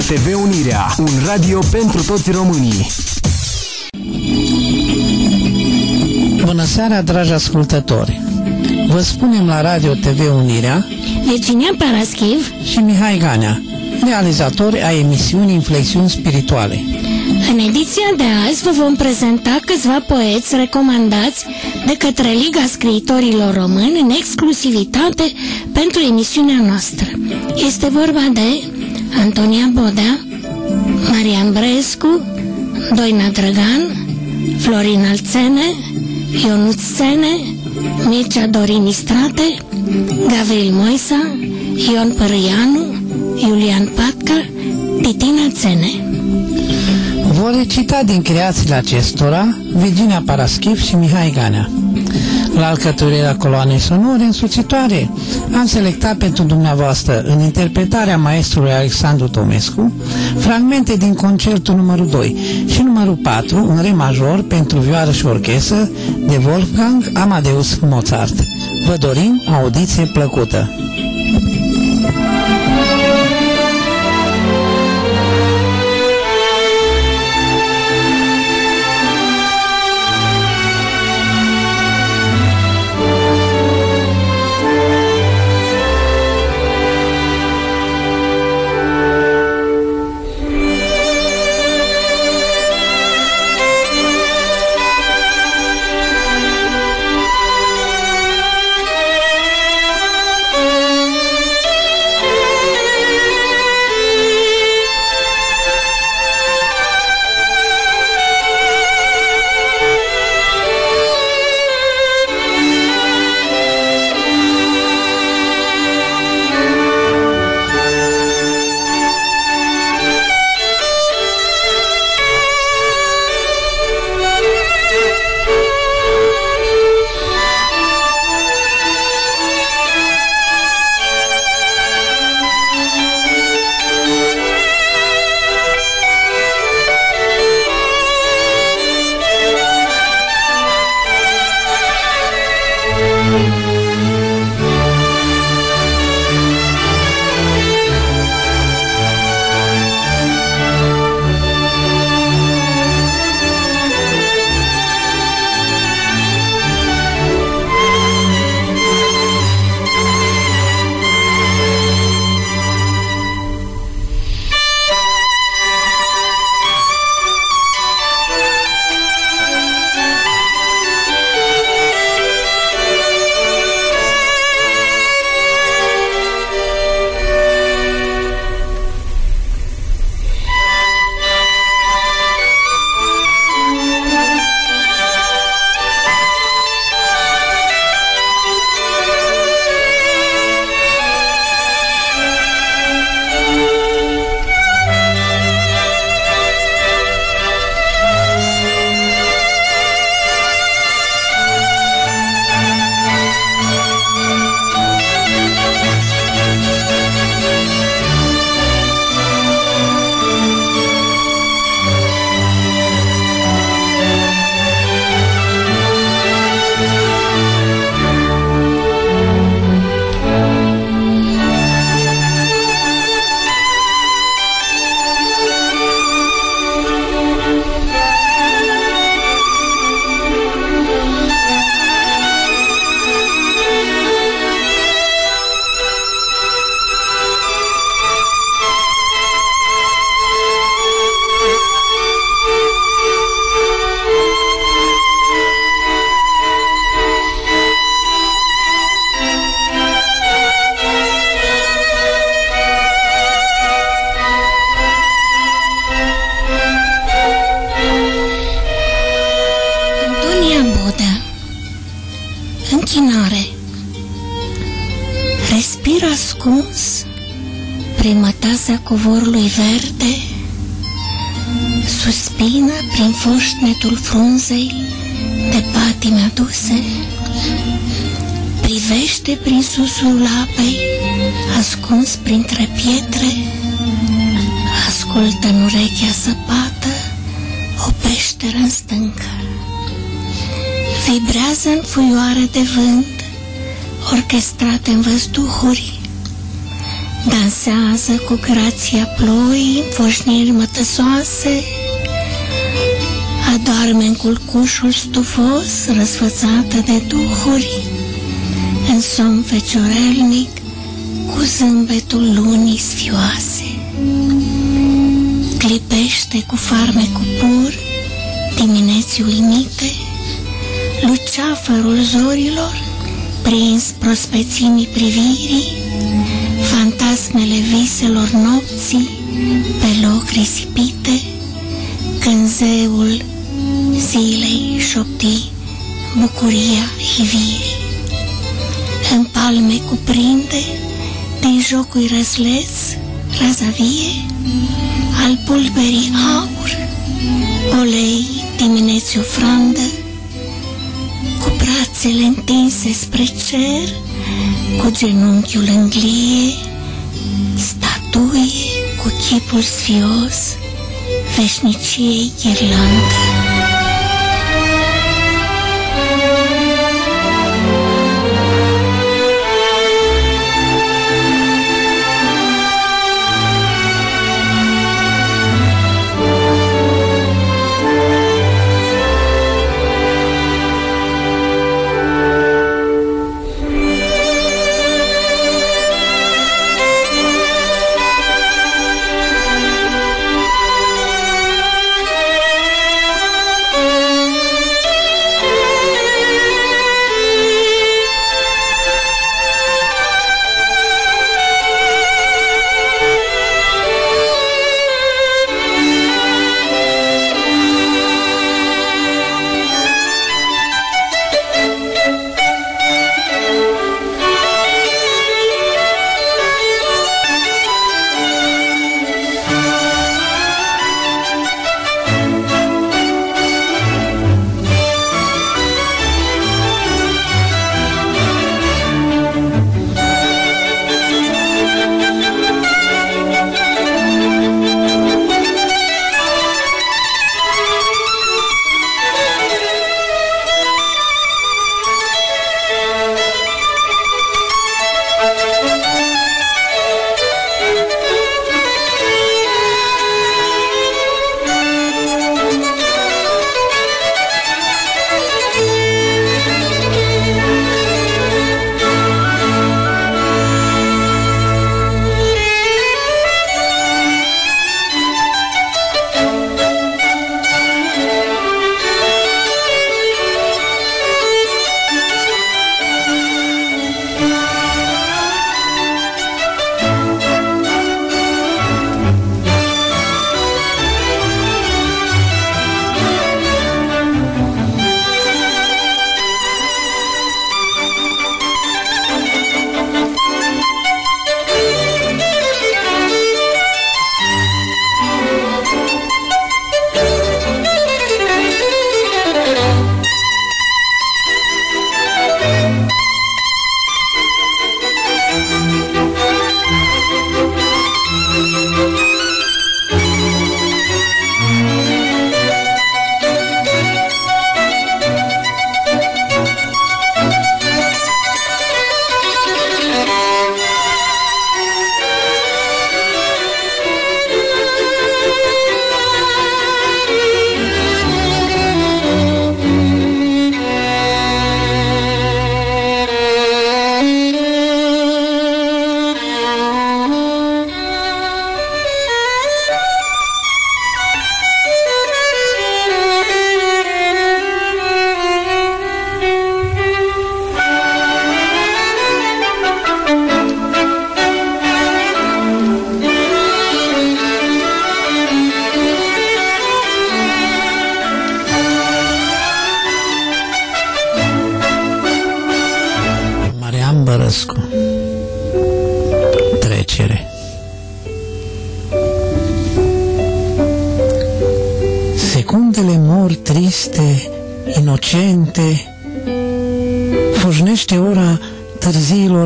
Radio TV Unirea, un radio pentru toți românii. Bună seara, dragi ascultători! Vă spunem la Radio TV Unirea Virginia Paraschiv și Mihai Ganea, realizatori a emisiunii Inflexiuni Spirituale. În ediția de azi vă vom prezenta câțiva poeți recomandați de către Liga Scriitorilor Români în exclusivitate pentru emisiunea noastră. Este vorba de Antonia Bodea, Marian Brescu, Doina Drăgan, Florin Alțene, Ionuț Sene, Mircea Dorin Istrate, Gavril Moisa, Ion Părâianu, Iulian Patca, Titina Țene. Vor recita din creațiile acestora Virginia Paraschiv și Mihai Ganea. La alcătuirea coloanei sonore însuțitoare am selectat pentru dumneavoastră, în interpretarea maestrului Alexandru Tomescu, fragmente din concertul numărul 2 și numărul 4, în re major pentru vioară și orchestră, de Wolfgang Amadeus Mozart. Vă dorim audiție plăcută! Prin susul apei ascuns printre pietre Ascultă în urechea săpată o peșteră în stâncă. Vibrează în fuioare de vânt, orchestrate în văzduhuri, Dansează cu grația ploii, foșniri mătăsoase, Adorme în culcușul stufos, răsfățată de duhuri, În somn feciorelnic, cu zâmbetul lunii sfioase. Clipește cu farmecul pur, dimineții uimite, Luceafărul zorilor, prins prospețimii privirii, fantasmele viselor nopții pe loc risipite, când zeul zilei șopti bucuria ivirii. În palme cuprinde, din jocul răsleț, razavie, al pulberii aur, olei dimineți ofrandă, cu brațele întinse spre cer, cu genunchiul în glie, statuie cu chipul sfios, veșniciei ghirlandă.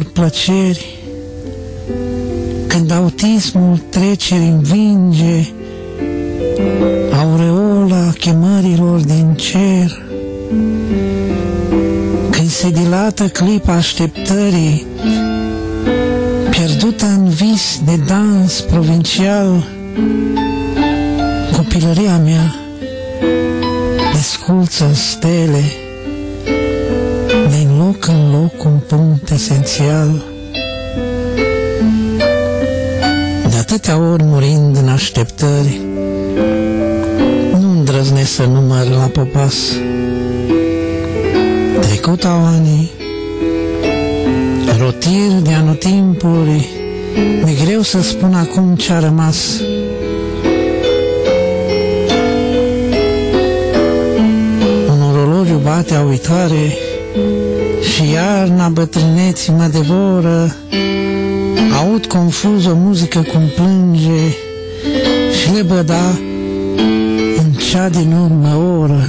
Plăceri, când autismul trece învinge aureola chemărilor din cer, când se dilată clipa așteptării, Pierdută în vis de dans provincial, copilăria mea desculță în stele, din loc în loc un punct esențial. De atâtea ori murind în așteptări, nu îndrăznesc să număr la popas. Trecut au ani, rotir de anotimpuri, mi greu să spun acum ce-a rămas. Orologiu bate a uitare și iarna bătrâneții mă devoră, aud confuz o muzică cum plânge și le băda în cea din urmă oră.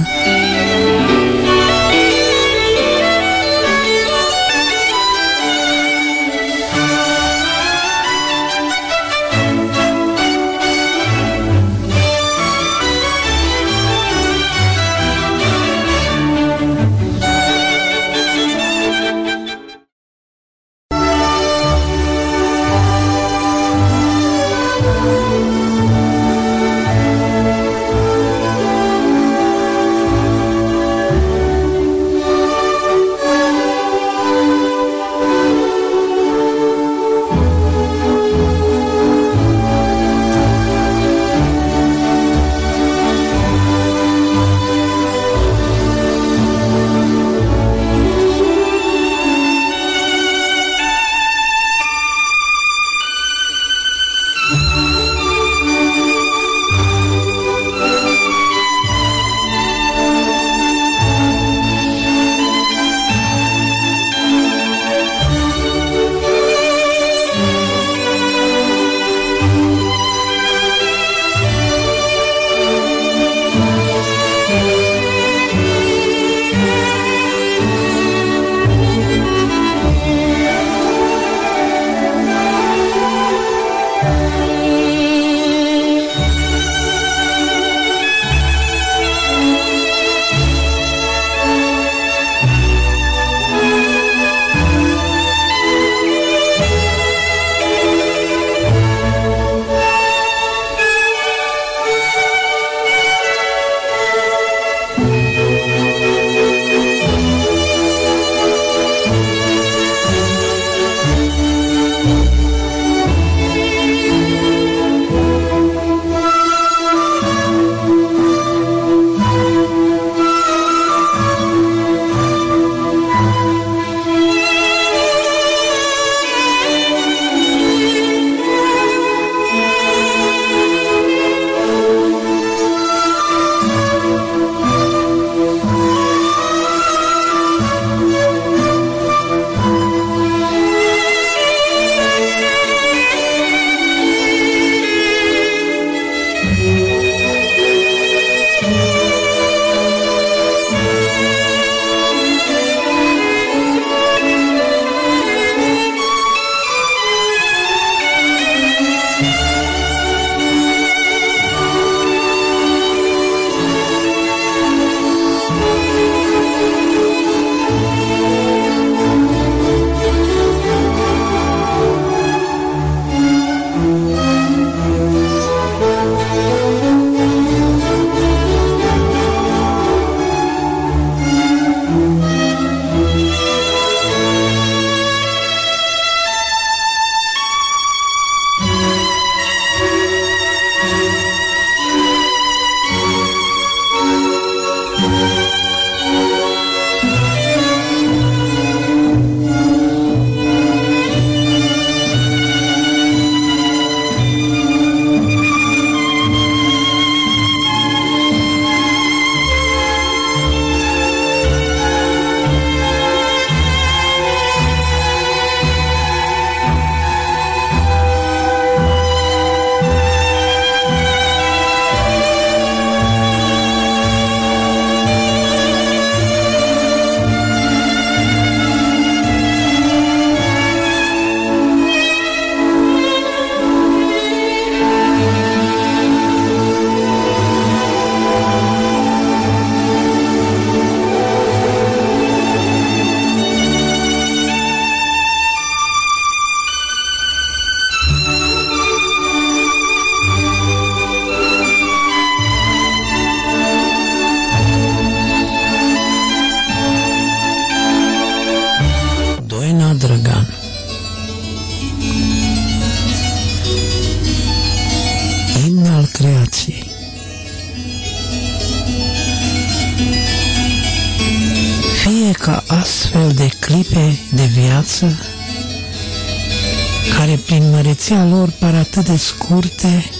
Atât de scurte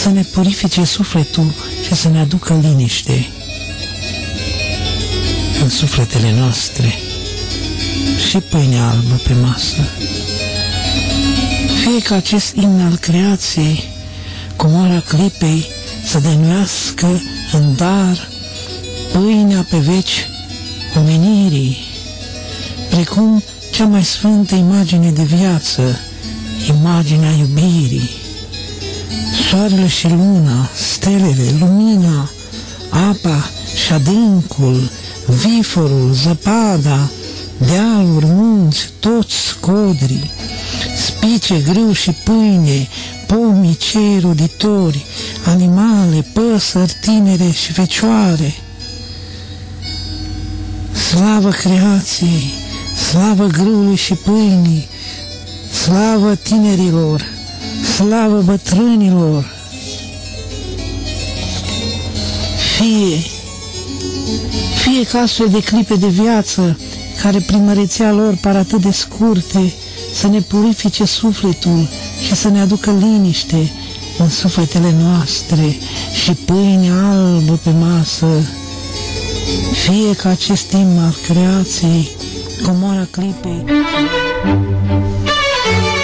să ne purifice sufletul și să ne aducă liniște în sufletele noastre și pâine albă pe masă. Fie ca acest imn al creației, comoara clipei, să denuiască în dar pâinea pe veci omenirii, precum cea mai sfântă imagine de viață, imaginea iubirii. Soarele și luna, stelele, lumina, apa și adâncul, viforul, zăpada, dealuri, munți, toți codrii, spice, grâu și pâine, pomii cei roditori, animale, păsări tinere și fecioare. Slavă creației, slavă grâului și pâinii, slavă tinerilor, slavă bătrânilor. Fie, fie ca astfel de clipe de viață, care prin măreția lor par atât de scurte, să ne purifice sufletul și să ne aducă liniște în sufletele noastre și pâine albă pe masă, fie ca acest timp al creației, comora clipei. Poeții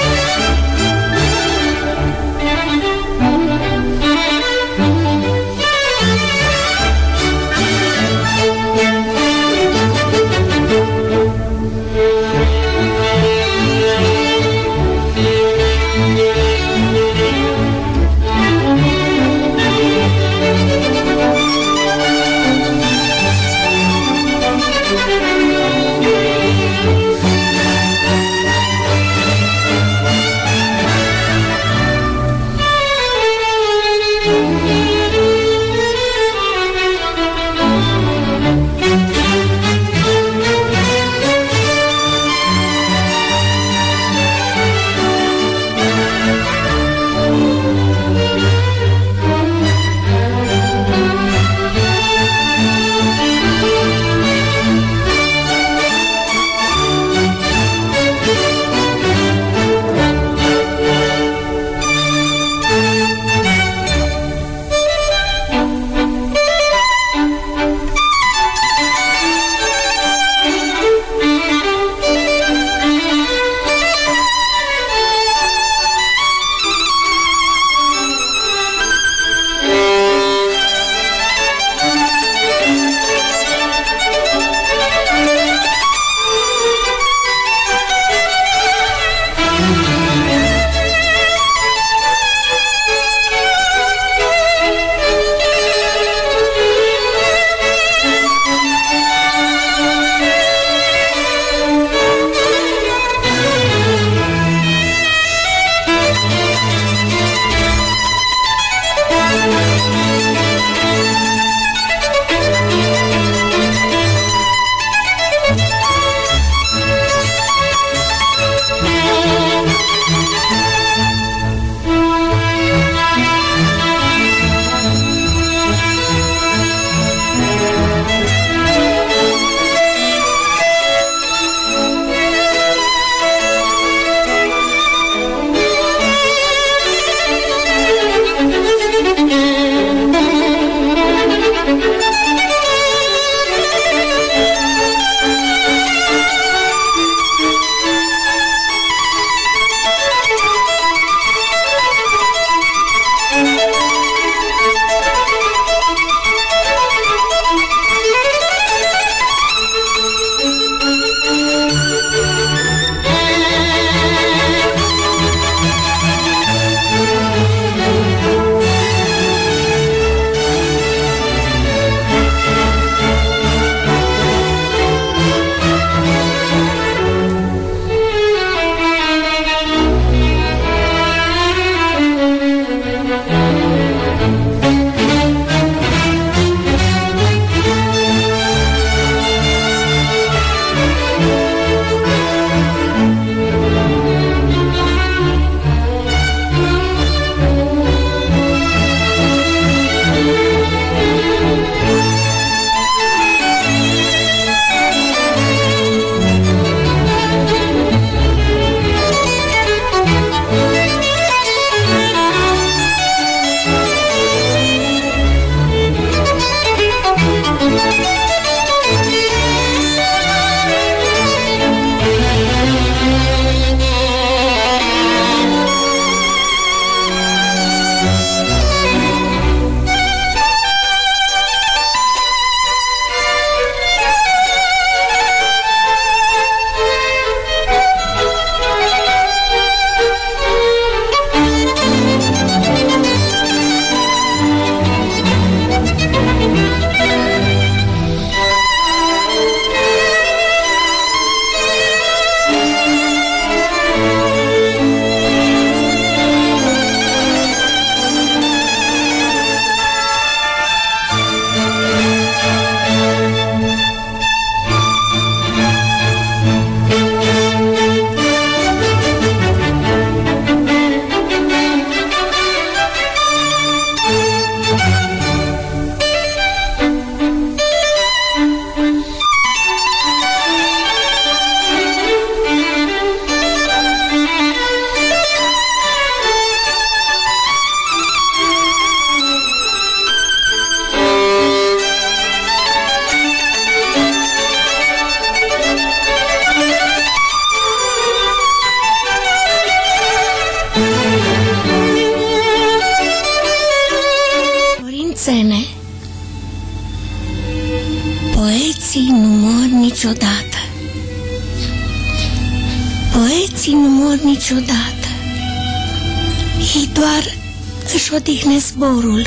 zborul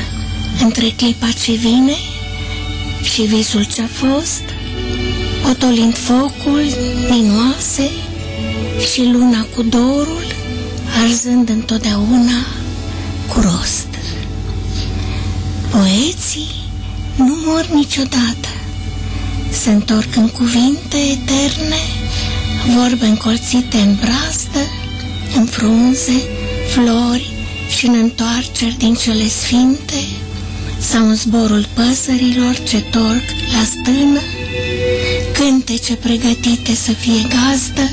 între clipa ce vine și visul ce-a fost, potolind focul din oase și luna cu dorul, arzând întotdeauna cu rost. Poeții nu mor niciodată, se întorc în cuvinte eterne, vorbe încolțite în brastă, în frunze, flori și în întoarceri din cele sfinte, sau în zborul păsărilor ce torc la stână, cântece pregătite să fie gazdă,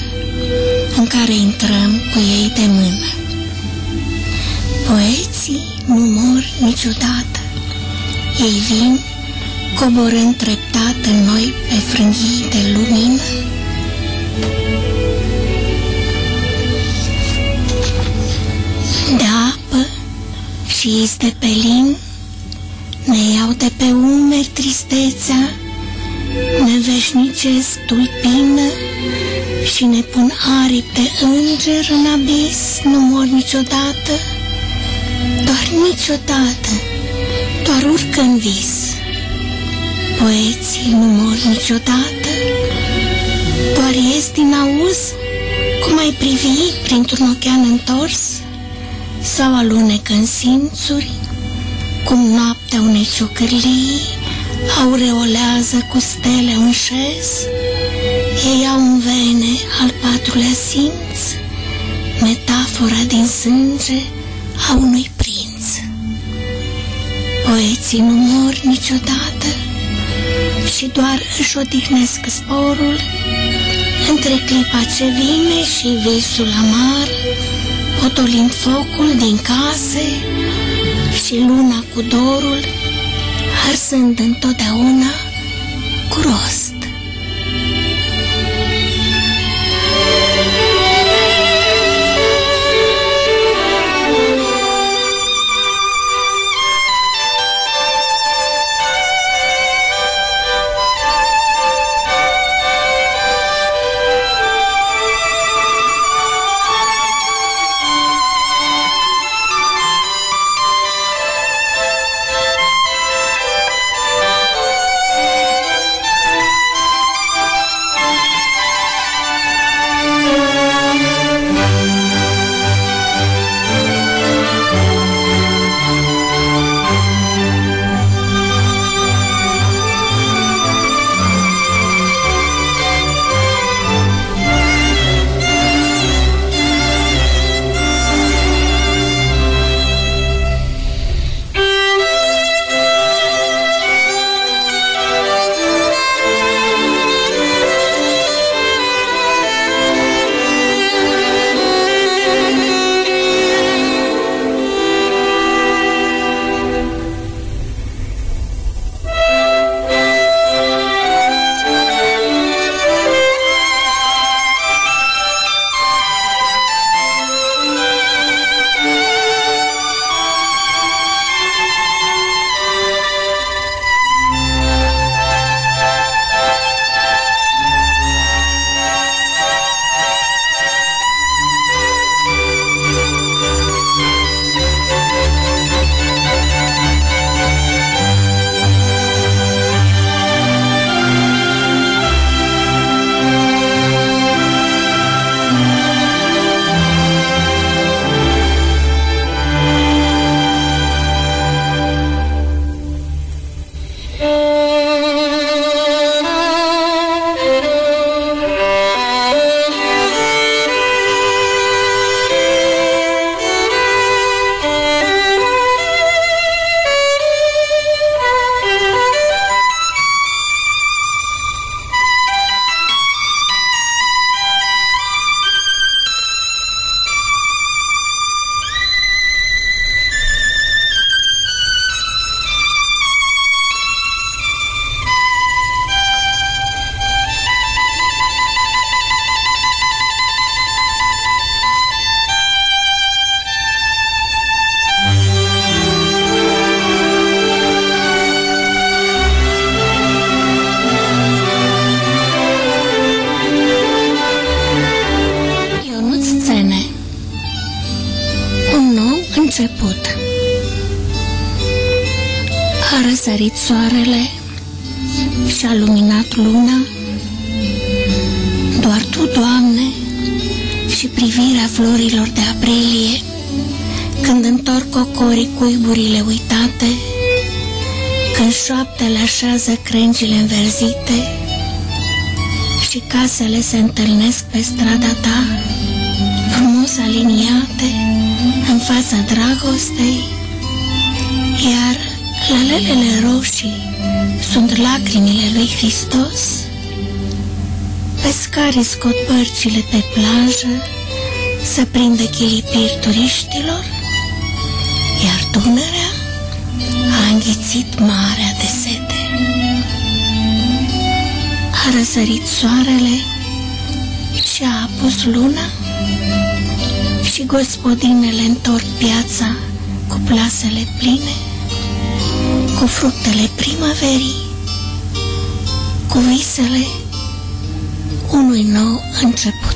în care intrăm cu ei de mână. Poeții nu mor niciodată, ei vin coborând treptat în noi pe frânghii de lumină. Și de pelin ne iau de pe umeri tristețea, ne veșnicesc tulpină și ne pun aripi de înger în abis, nu mor niciodată, doar niciodată, doar urcă în vis. Poeții nu mor niciodată, doar ies din auz, cum ai privi printr-un ochean întors, sau alunecă în simțuri, cum noaptea unei ciocârlii aureolează cu stele un șez, ei au în vene al patrulea simț, metafora din sânge a unui prinț. Poeții nu mor niciodată și doar își odihnesc sporul între clipa ce vine și visul amar, potolind focul din case și luna cu dorul, arsând întotdeauna cu rost. Privirea florilor de aprilie, când întorc cocorii cuiburile uitate, când șoaptele așează crengile înverzite și casele se întâlnesc pe strada ta, frumos aliniate în fața dragostei, iar lalelele roșii sunt lacrimile lui Hristos, pescarii scot bărcile pe plajă să prindă chilipiri turiștilor, iar Dunărea a înghițit marea de sete. A răsărit soarele și a apus luna și gospodinele întorc piața cu plasele pline, cu fructele primăverii, cu visele unui nou început.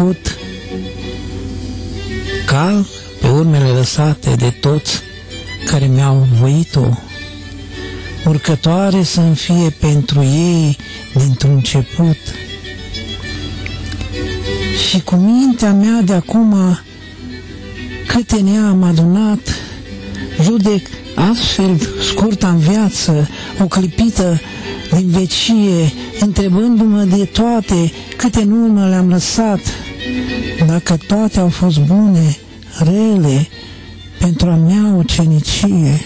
Întorcându-mă în trecut, cal pe urmele lăsate de toți care mi-au voit-o, urcătoare să-mi fie pentru ei dintr-un început. Și cu mintea mea de acum, câte ne-am adunat, judec astfel scurta în viață, o clipită din vecie, întrebându-mă de toate câte în urmă le-am lăsat, dacă toate au fost bune, rele, pentru a mea ucenicie.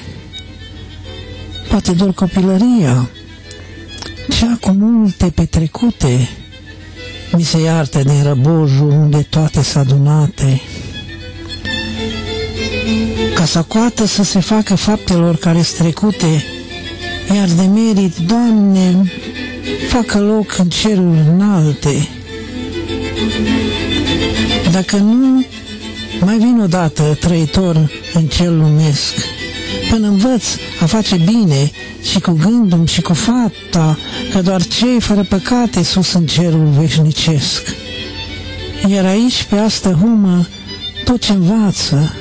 Poate doar copilăria, cea cu multe petrecute, mi se iartă din răbojul unde toate s adunate. Ca să coată să se facă faptelor care strecute, iar de merit, Doamne, facă loc în ceruri înalte. Dacă nu, mai vin odată trăitor în cel lumesc, până învăț a face bine și cu gândul și cu fapta, că doar cei fără păcate sus în cerul veșnicesc. Iar aici, pe asta humă, tot ce învață,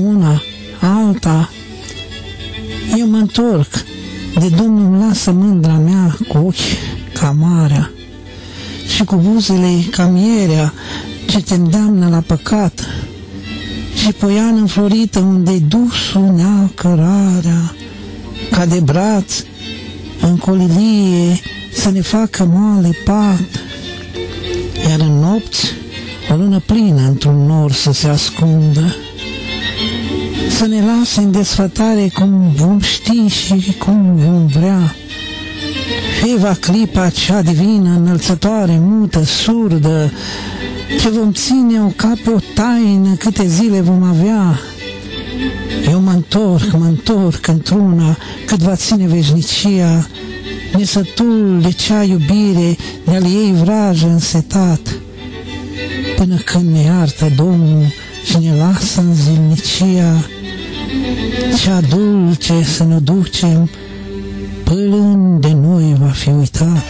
una, alta, eu mă întorc, de Domnul lasă mândra mea cu ochi ca marea și cu buzele ca mierea ce te îndeamnă la păcat. Și poiană înflorită unde-i dusul nea cărarea ca de braț în colilie să ne facă moale pat iar în nopți o lună plină într-un nor să se ascundă. Să ne lase în desfătare cum vom ști și cum vom vrea. Eva clipa cea divină, înălțătoare, mută, surdă, ce vom ține-o ca pe o taină câte zile vom avea. Eu mă întorc, mă întorc într-una cât va ține veșnicia, nesătul de cea iubire de-al ei vrajă însetat, până când ne iartă Domnul și ne lasă în zilnicia, cea dulce să ne ducem până de noi va fi uitat.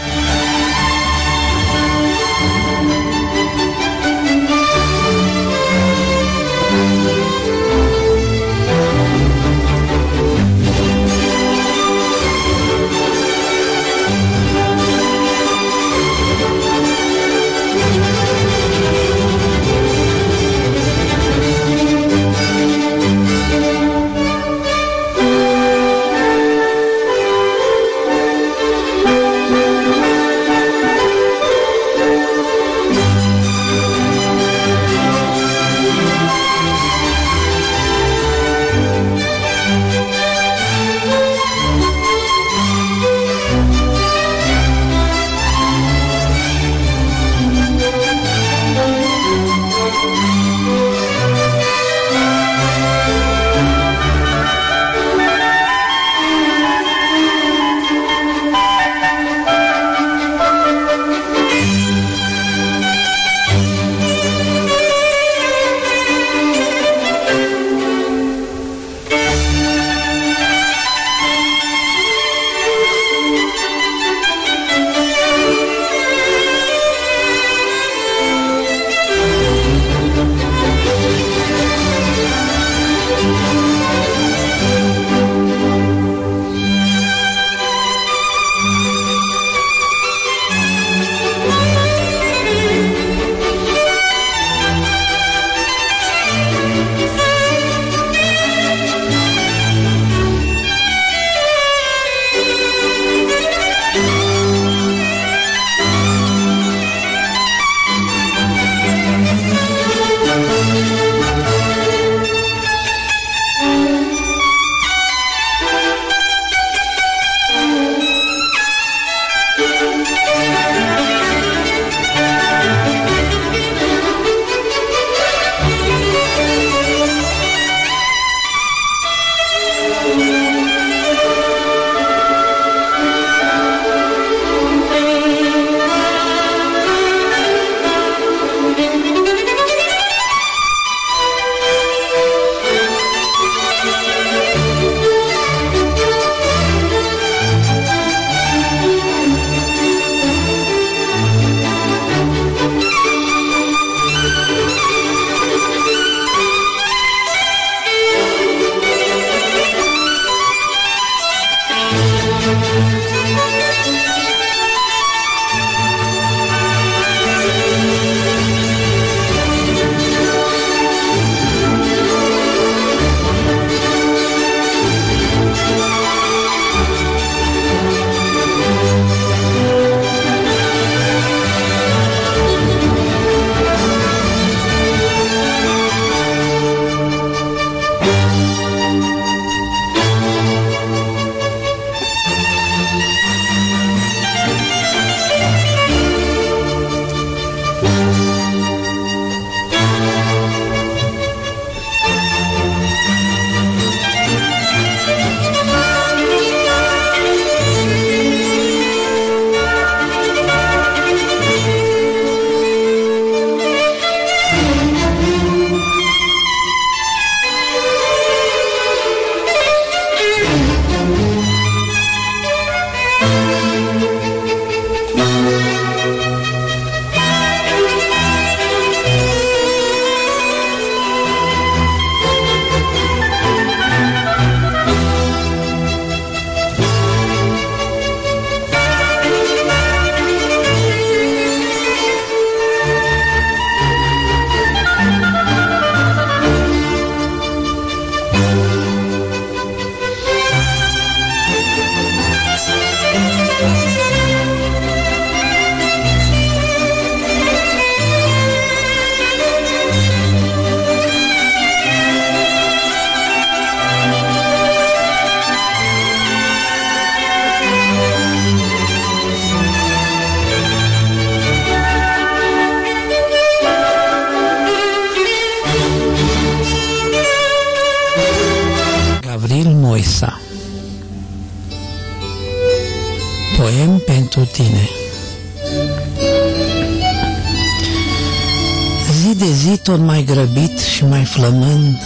Tot mai grăbit și mai flămând,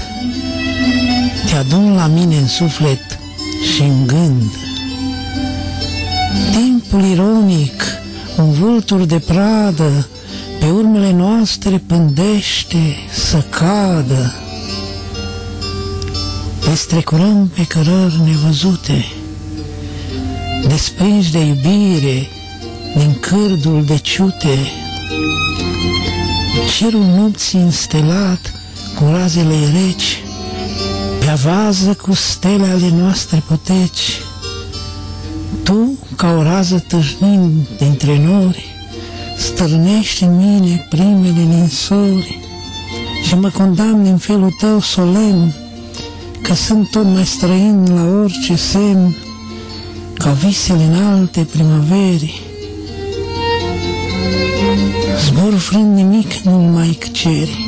te adun la mine în suflet și în gând. Timpul ironic, un vultur de pradă, pe urmele noastre pândește să cadă. Le strecurăm pe cărări nevăzute, desprinși de iubire din cârdul de ciute. Cerul nopții înstelat cu razele reci, pe avază cu stele ale noastre poteci. Tu, ca o rază târnind dintre nori, stârnești în mine primele ninsori și mă condamn în felul tău solemn, că sunt tot mai străin la orice semn, ca visele înalte primăverii. Zbor frând nimic nu mai ceri,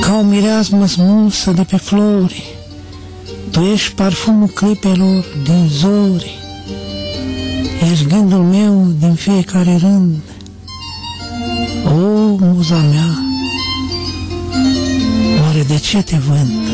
ca o mireasmă smulsă de pe flori, tu ești parfumul clipelor din zori, ești gândul meu din fiecare rând. O, muza mea, oare de ce te vând?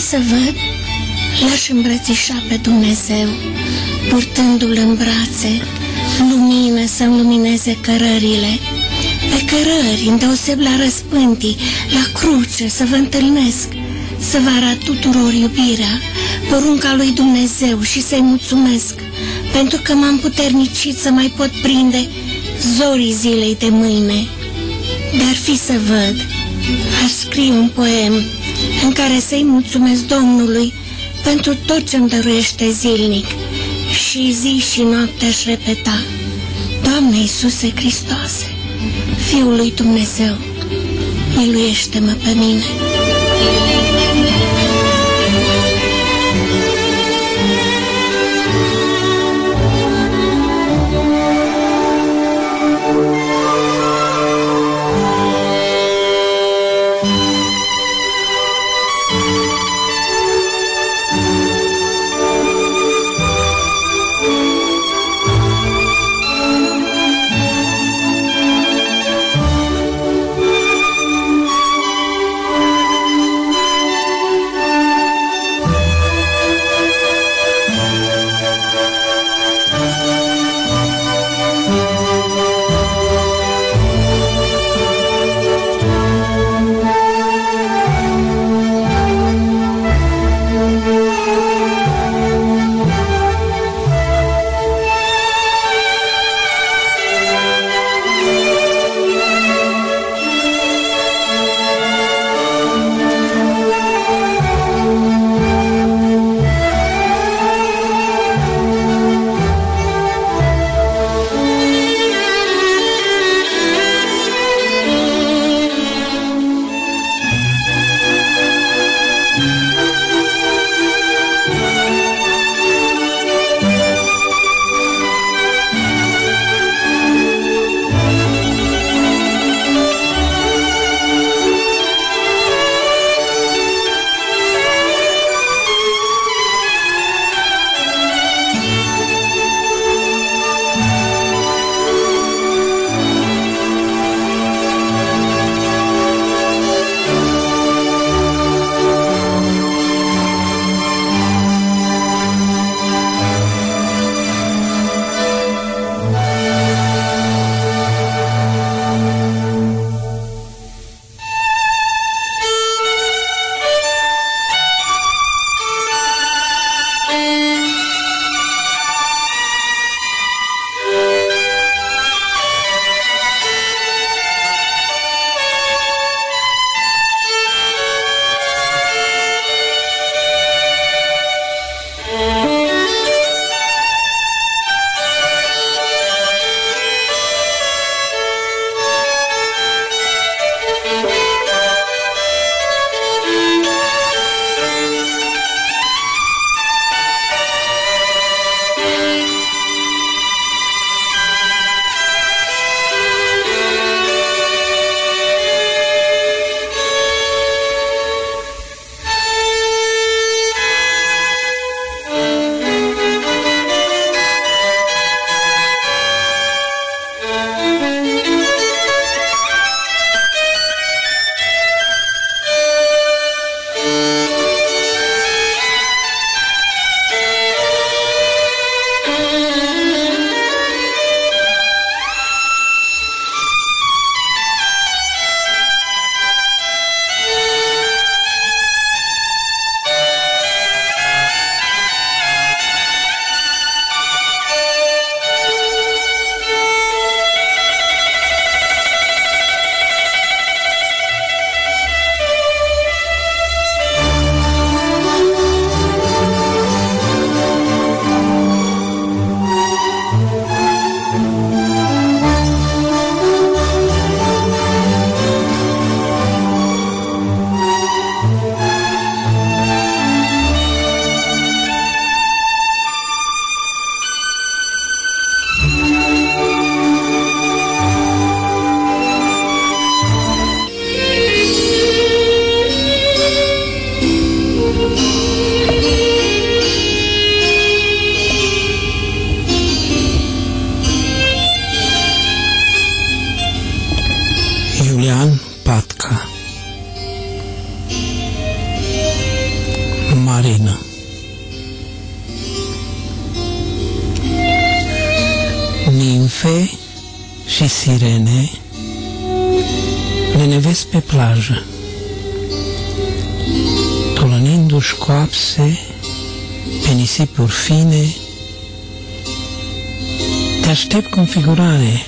Să văd, l-aș îmbrățișa pe Dumnezeu, purtându-l în brațe, lumină să-mi lumineze cărările, pe cărări, îndeoseb la răspântii, la cruce, să vă întâlnesc, să vă arăt tuturor iubirea, porunca lui Dumnezeu și să-i mulțumesc, pentru că m-am puternicit să mai pot prinde zorii zilei de mâine. Dar fi să văd, aș scrie un poem în care să-i mulțumesc Domnului pentru tot ce-mi dăruiește zilnic și zi și noapte aș repeta, Doamne Iisuse Hristoase, Fiul lui Dumnezeu, miluiește-mă pe mine. Nisipuri fine, te aștept configurare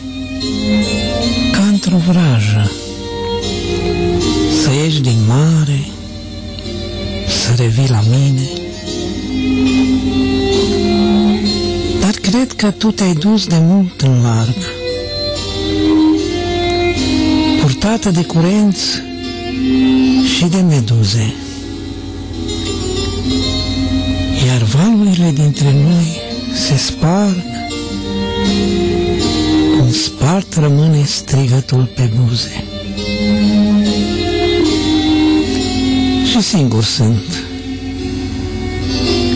ca într-o vrajă, să ieși din mare, să revii la mine. Dar cred că tu te-ai dus de mult în larg, purtată de curenți și de meduze. Valurile dintre noi se sparg, cum spart rămâne strigătul pe buze. Și singur sunt,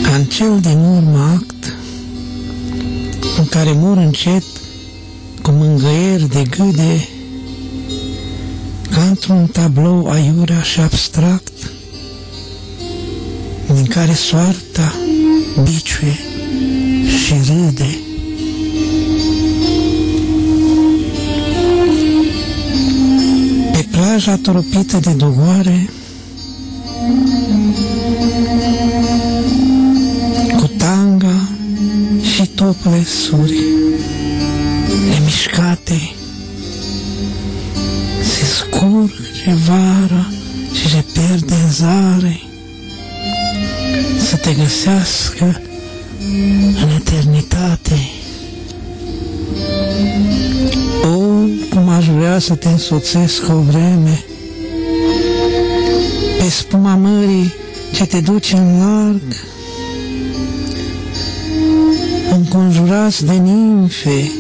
ca în cel din urmă act, în care mor încet cu mângăieri de gâde, ca într-un tablou aiurea și abstract, din care soarta biciuie și râde. Pe plaja toropită de dogoare, cu tanga și tople suri, nemișcate, se scurge vara și se pierde în zare, să te găsească în eternitate. O, cum aș vrea să te însoțesc o vreme pe spuma mării ce te duce în larg, înconjurați de nimfe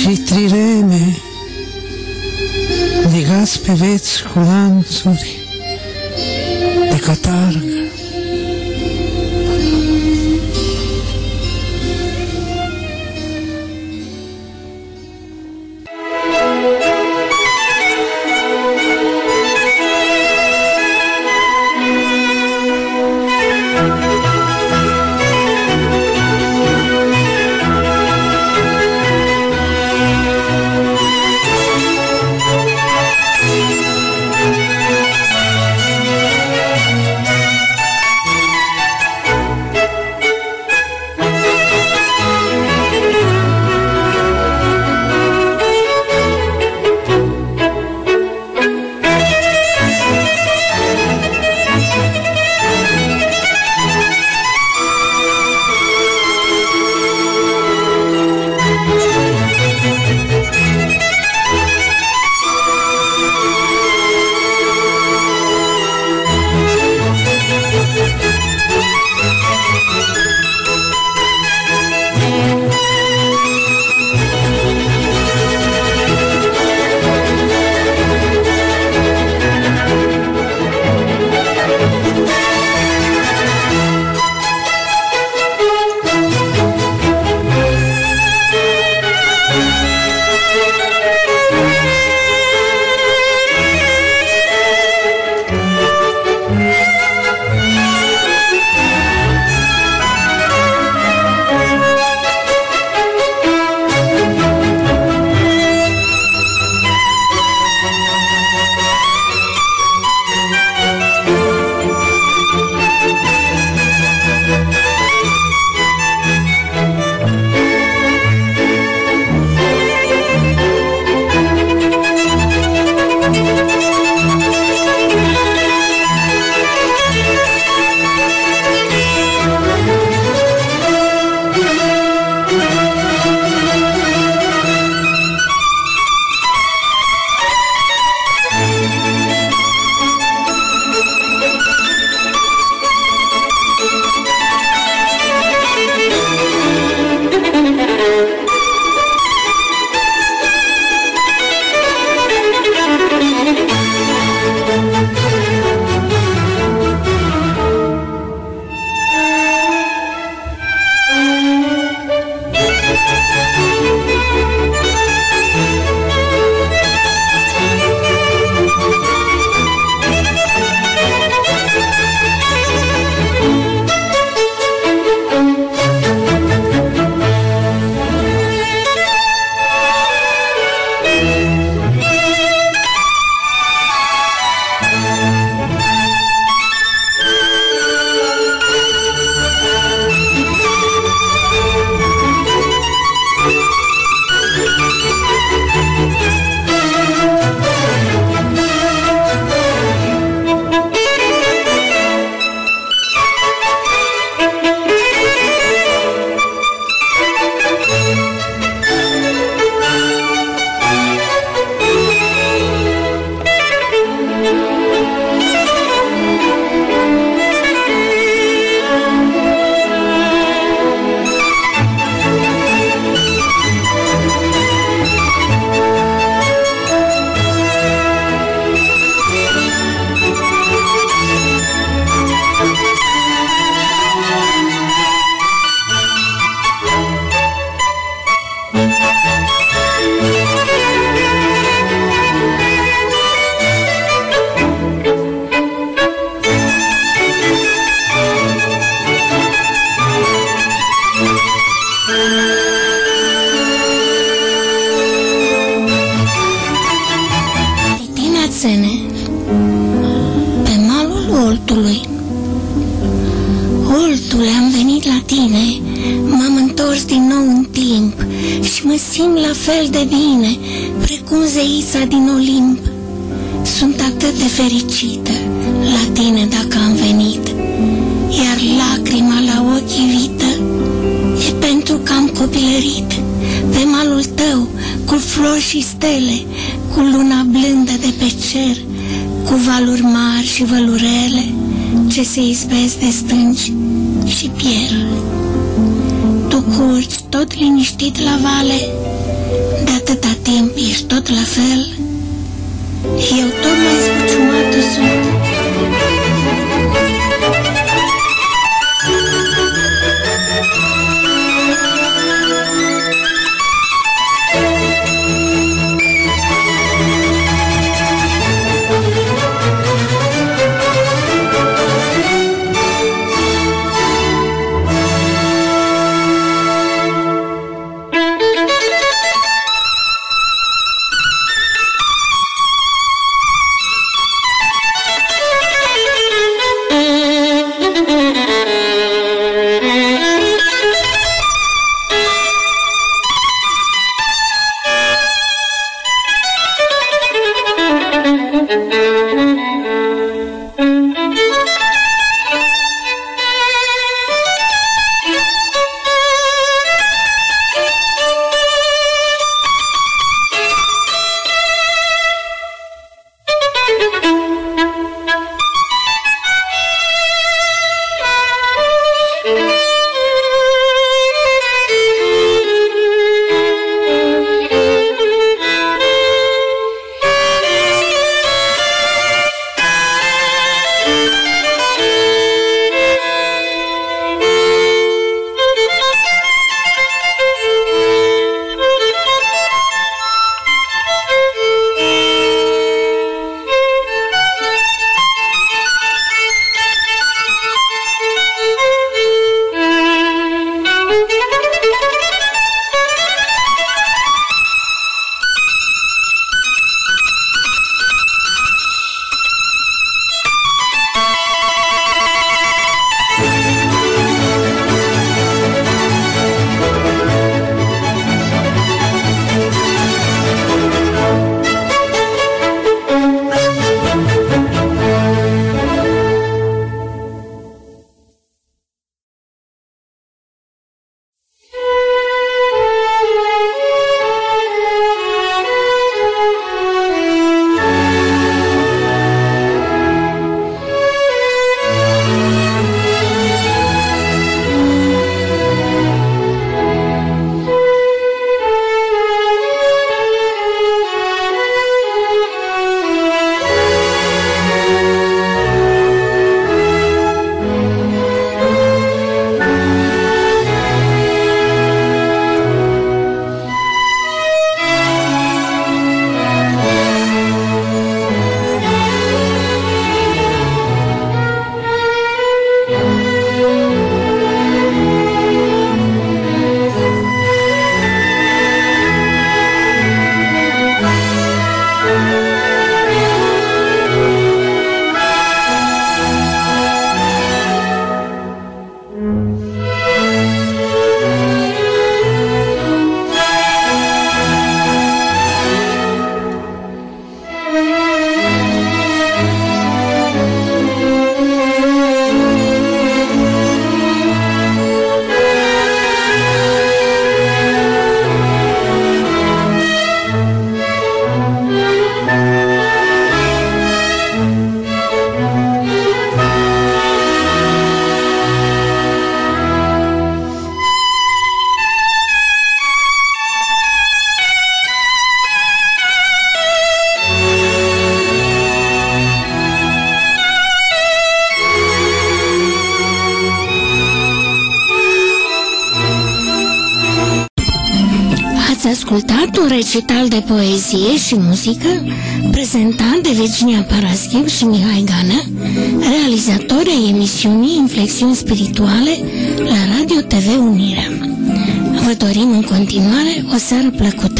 și trireme, legați pe veți cu lanțuri de catarg. Am copilărit pe malul tău cu flori și stele, cu luna blândă de pe cer, cu valuri mari și vălurele ce se izbesc de stânci și pierd. Tu curgi tot liniștit la vale, de atâta timp ești tot la fel. Eu tot mai zbuciumată sunt. Recital de poezie și muzică prezentat de Virginia Paraschiv și Mihai Gană, realizatori ai emisiunii Inflexiuni Spirituale la Radio TV Unirea. Vă dorim în continuare o seară plăcută!